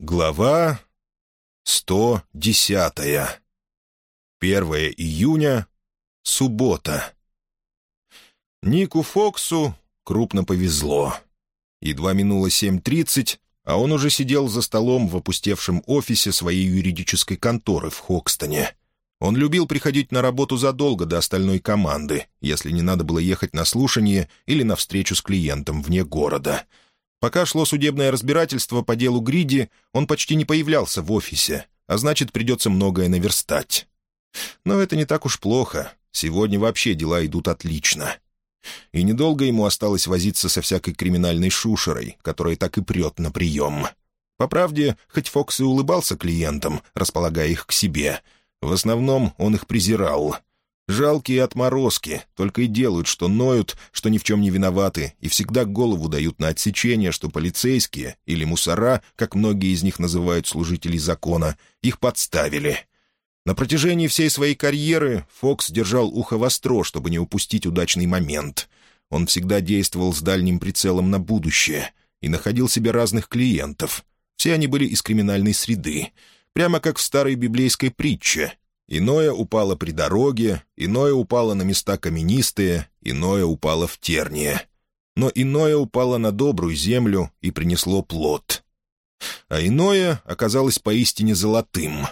Глава 110. 1 июня. Суббота. Нику Фоксу крупно повезло. Едва минуло 7.30, а он уже сидел за столом в опустевшем офисе своей юридической конторы в Хокстоне. Он любил приходить на работу задолго до остальной команды, если не надо было ехать на слушание или на встречу с клиентом вне города — Пока шло судебное разбирательство по делу Гриди, он почти не появлялся в офисе, а значит, придется многое наверстать. Но это не так уж плохо. Сегодня вообще дела идут отлично. И недолго ему осталось возиться со всякой криминальной шушерой, которая так и прет на прием. По правде, хоть Фокс и улыбался клиентам, располагая их к себе, в основном он их презирал — Жалкие отморозки, только и делают, что ноют, что ни в чем не виноваты, и всегда голову дают на отсечение, что полицейские, или мусора, как многие из них называют служителей закона, их подставили. На протяжении всей своей карьеры Фокс держал ухо востро, чтобы не упустить удачный момент. Он всегда действовал с дальним прицелом на будущее и находил себе разных клиентов. Все они были из криминальной среды, прямо как в старой библейской притче — Иное упало при дороге, иное упало на места каменистые, иное упало в терние. Но иное упало на добрую землю и принесло плод. А иное оказалось поистине золотым.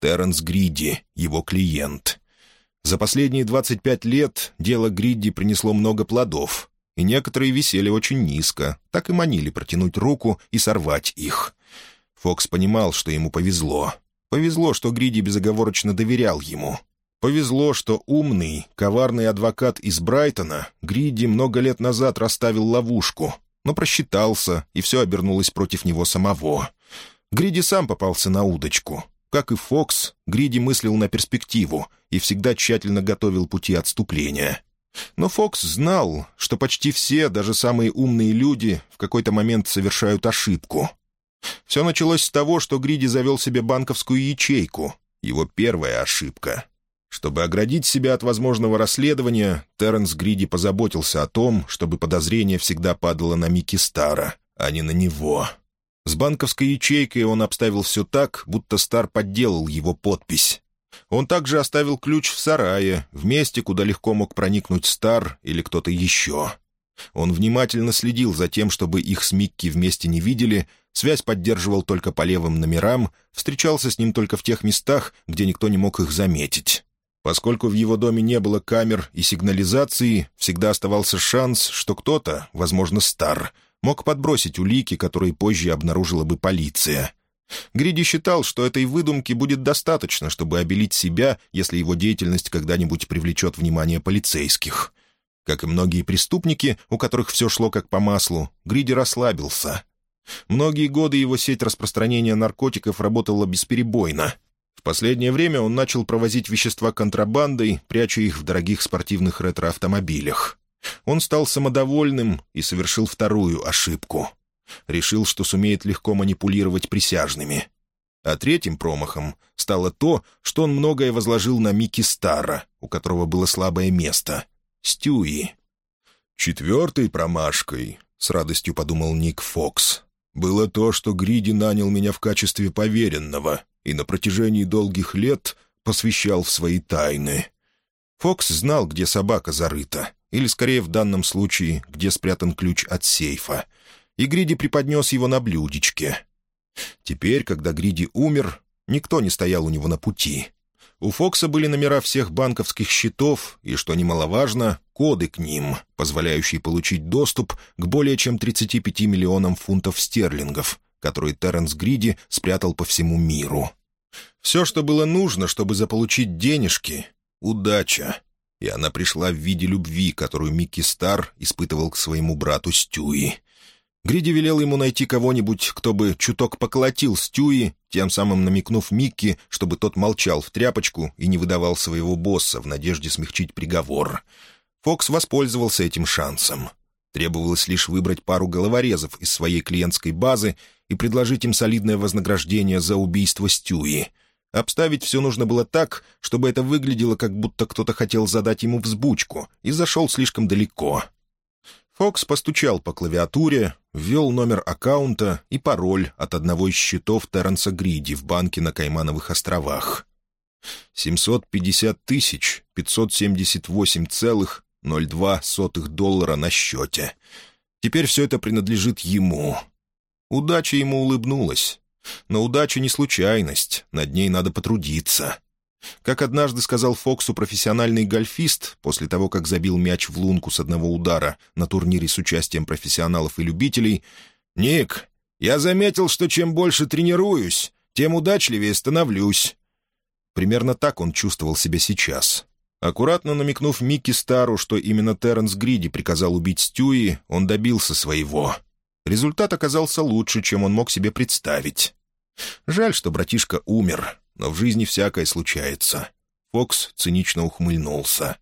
Терренс Гриди, его клиент. За последние 25 лет дело Гриди принесло много плодов, и некоторые висели очень низко, так и манили протянуть руку и сорвать их. Фокс понимал, что ему повезло. Повезло, что Гриди безоговорочно доверял ему. Повезло, что умный, коварный адвокат из Брайтона Гриди много лет назад расставил ловушку, но просчитался, и все обернулось против него самого. Гриди сам попался на удочку. Как и Фокс, Гриди мыслил на перспективу и всегда тщательно готовил пути отступления. Но Фокс знал, что почти все, даже самые умные люди, в какой-то момент совершают ошибку — все началось с того, что Гриди завел себе банковскую ячейку. Его первая ошибка. Чтобы оградить себя от возможного расследования, Терренс Гриди позаботился о том, чтобы подозрение всегда падало на Микки Стара, а не на него. С банковской ячейкой он обставил все так, будто Стар подделал его подпись. Он также оставил ключ в сарае, в месте, куда легко мог проникнуть Стар или кто-то еще. Он внимательно следил за тем, чтобы их с Микки вместе не видели, связь поддерживал только по левым номерам, встречался с ним только в тех местах, где никто не мог их заметить. Поскольку в его доме не было камер и сигнализации, всегда оставался шанс, что кто-то, возможно, стар, мог подбросить улики, которые позже обнаружила бы полиция. Гриди считал, что этой выдумки будет достаточно, чтобы обелить себя, если его деятельность когда-нибудь привлечет внимание полицейских. Как и многие преступники, у которых все шло как по маслу, Гриди расслабился. Многие годы его сеть распространения наркотиков работала бесперебойно. В последнее время он начал провозить вещества контрабандой, пряча их в дорогих спортивных ретроавтомобилях. Он стал самодовольным и совершил вторую ошибку. Решил, что сумеет легко манипулировать присяжными. А третьим промахом стало то, что он многое возложил на Микки Стара, у которого было слабое место — Стюи. Четвертой промашкой, с радостью подумал Ник Фокс, было то, что Гриди нанял меня в качестве поверенного и на протяжении долгих лет посвящал в свои тайны. Фокс знал, где собака зарыта, или, скорее, в данном случае, где спрятан ключ от сейфа, и Гриди преподнес его на блюдечке. Теперь, когда Гриди умер, никто не стоял у него на пути — у Фокса были номера всех банковских счетов и, что немаловажно, коды к ним, позволяющие получить доступ к более чем 35 миллионам фунтов стерлингов, которые Терренс Гриди спрятал по всему миру. Все, что было нужно, чтобы заполучить денежки — удача. И она пришла в виде любви, которую Микки Стар испытывал к своему брату Стюи — Гриди велел ему найти кого-нибудь, кто бы чуток поколотил Стюи, тем самым намекнув Микки, чтобы тот молчал в тряпочку и не выдавал своего босса в надежде смягчить приговор. Фокс воспользовался этим шансом. Требовалось лишь выбрать пару головорезов из своей клиентской базы и предложить им солидное вознаграждение за убийство Стюи. Обставить все нужно было так, чтобы это выглядело, как будто кто-то хотел задать ему взбучку, и зашел слишком далеко — Фокс постучал по клавиатуре, ввел номер аккаунта и пароль от одного из счетов Терренса Гриди в банке на Каймановых островах. 750 тысяч 578,02 доллара на счете. Теперь все это принадлежит ему. Удача ему улыбнулась. Но удача не случайность, над ней надо потрудиться. Как однажды сказал Фоксу профессиональный гольфист, после того, как забил мяч в лунку с одного удара на турнире с участием профессионалов и любителей, «Ник, я заметил, что чем больше тренируюсь, тем удачливее становлюсь». Примерно так он чувствовал себя сейчас. Аккуратно намекнув Микки Стару, что именно Терренс Гриди приказал убить Стюи, он добился своего. Результат оказался лучше, чем он мог себе представить. Жаль, что братишка умер, но в жизни всякое случается. Фокс цинично ухмыльнулся.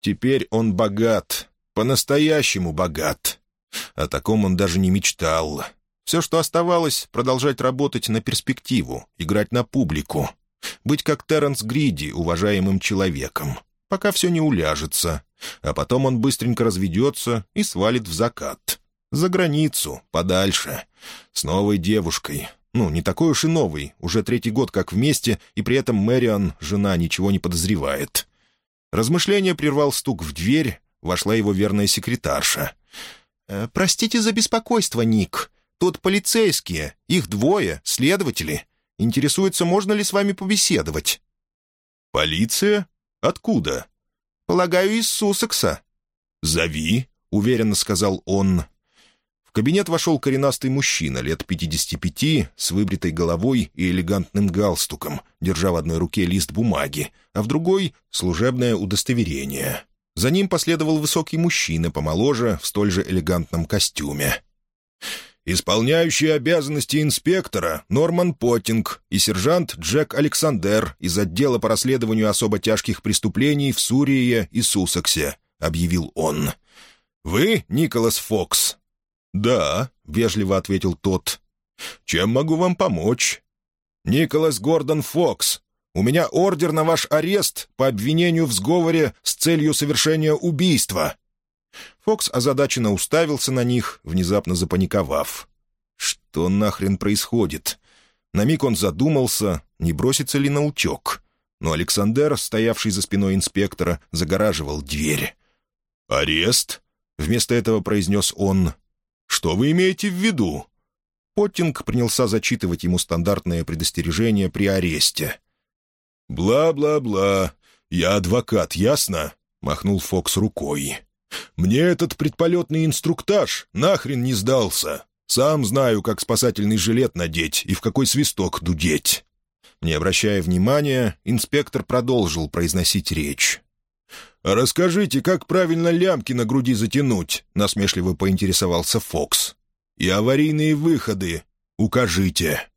Теперь он богат, по-настоящему богат. О таком он даже не мечтал. Все, что оставалось, продолжать работать на перспективу, играть на публику. Быть как Терренс Гриди, уважаемым человеком, пока все не уляжется. А потом он быстренько разведется и свалит в закат. За границу, подальше. С новой девушкой, ну, не такой уж и новый, уже третий год как вместе, и при этом Мэриан, жена, ничего не подозревает. Размышление прервал стук в дверь, вошла его верная секретарша. «Э, «Простите за беспокойство, Ник. Тут полицейские, их двое, следователи. Интересуются, можно ли с вами побеседовать». «Полиция? Откуда?» «Полагаю, из Суссекса». «Зови», — уверенно сказал он кабинет вошел коренастый мужчина лет 55 с выбритой головой и элегантным галстуком, держа в одной руке лист бумаги, а в другой — служебное удостоверение. За ним последовал высокий мужчина, помоложе, в столь же элегантном костюме. «Исполняющий обязанности инспектора Норман Поттинг и сержант Джек Александер из отдела по расследованию особо тяжких преступлений в Сурии и Сусексе», — объявил он. «Вы Николас Фокс?» «Да», — вежливо ответил тот. «Чем могу вам помочь?» «Николас Гордон Фокс. У меня ордер на ваш арест по обвинению в сговоре с целью совершения убийства». Фокс озадаченно уставился на них, внезапно запаниковав. «Что нахрен происходит?» На миг он задумался, не бросится ли на утек. Но Александр, стоявший за спиной инспектора, загораживал дверь. «Арест?» — вместо этого произнес он. Что вы имеете в виду?» Поттинг принялся зачитывать ему стандартное предостережение при аресте. «Бла-бла-бла. Я адвокат, ясно?» — махнул Фокс рукой. «Мне этот предполетный инструктаж нахрен не сдался. Сам знаю, как спасательный жилет надеть и в какой свисток дудеть». Не обращая внимания, инспектор продолжил произносить речь. «Расскажите, как правильно лямки на груди затянуть?» — насмешливо поинтересовался Фокс. «И аварийные выходы укажите».